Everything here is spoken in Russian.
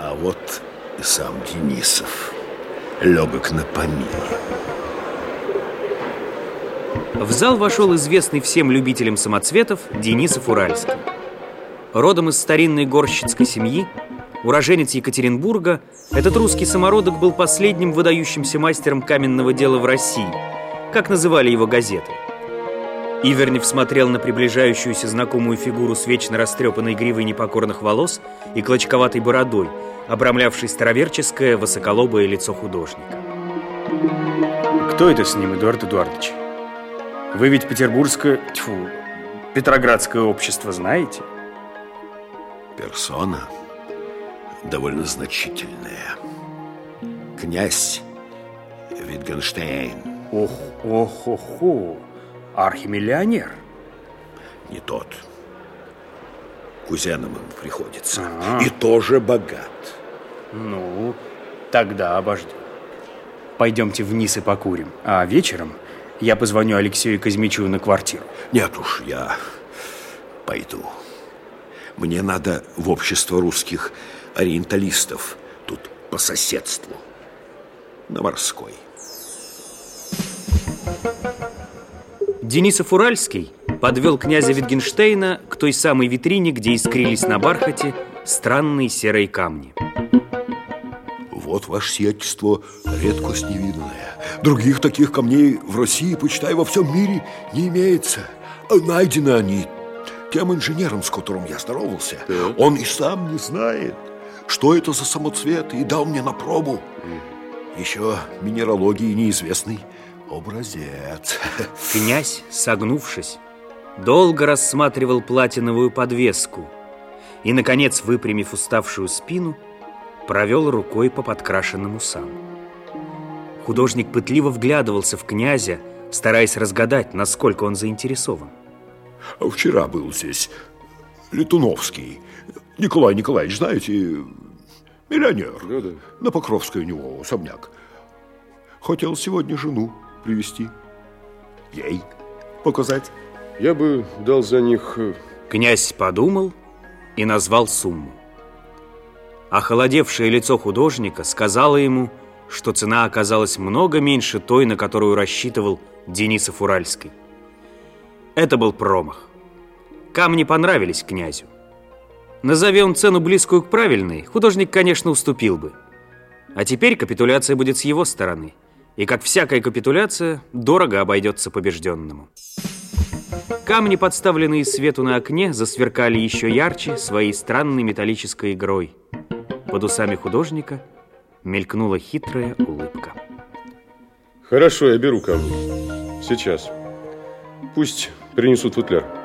А вот и сам Денисов легок на помине. В зал вошел известный всем любителям самоцветов Денисов Уральский. Родом из старинной горщицкой семьи, уроженец Екатеринбурга, этот русский самородок был последним выдающимся мастером каменного дела в России, как называли его газеты. Ивернев смотрел на приближающуюся знакомую фигуру с вечно растрепанной гривой непокорных волос и клочковатой бородой, обрамлявшей староверческое высоколобое лицо художника. Кто это с ним, Эдуард Эдуардович? Вы ведь петербургское, тьфу, петроградское общество знаете? Персона довольно значительная. Князь Витгенштейн. Ох, ох, ох, ох. Архимиллионер. Не тот. Кузеном ему приходится. А. И тоже богат. Ну, тогда обождем. Пойдемте вниз и покурим. А вечером я позвоню Алексею Казмичу на квартиру. Нет уж, я пойду. Мне надо в общество русских ориенталистов тут по соседству. На морской. Денисов Уральский подвел князя Витгенштейна к той самой витрине, где искрились на бархате странные серые камни. Вот ваше сиятельство редкость невиданная. Других таких камней в России, почитай, во всем мире не имеется. Найдены они тем инженером, с которым я здоровался. Он и сам не знает, что это за самоцвет, и дал мне на пробу. Еще минералогии неизвестный образец. Князь, согнувшись, долго рассматривал платиновую подвеску и, наконец, выпрямив уставшую спину, провел рукой по подкрашенным усам. Художник пытливо вглядывался в князя, стараясь разгадать, насколько он заинтересован. Вчера был здесь Летуновский. Николай Николаевич, знаете, миллионер. Да, да. На Покровской у него особняк. Хотел сегодня жену привести Ей показать. Я бы дал за них... э, Князь подумал и назвал сумму. Охолодевшее лицо художника сказало ему, что цена оказалась много меньше той, на которую рассчитывал Денисов Уральский. Это был промах. Камни понравились князю. Назови он цену близкую к правильной, художник, конечно, уступил бы. А теперь капитуляция будет с его стороны. И, как всякая капитуляция, дорого обойдется побежденному. Камни, подставленные свету на окне, засверкали еще ярче своей странной металлической игрой. Под усами художника мелькнула хитрая улыбка. Хорошо, я беру камни. Сейчас. Пусть принесут футляр.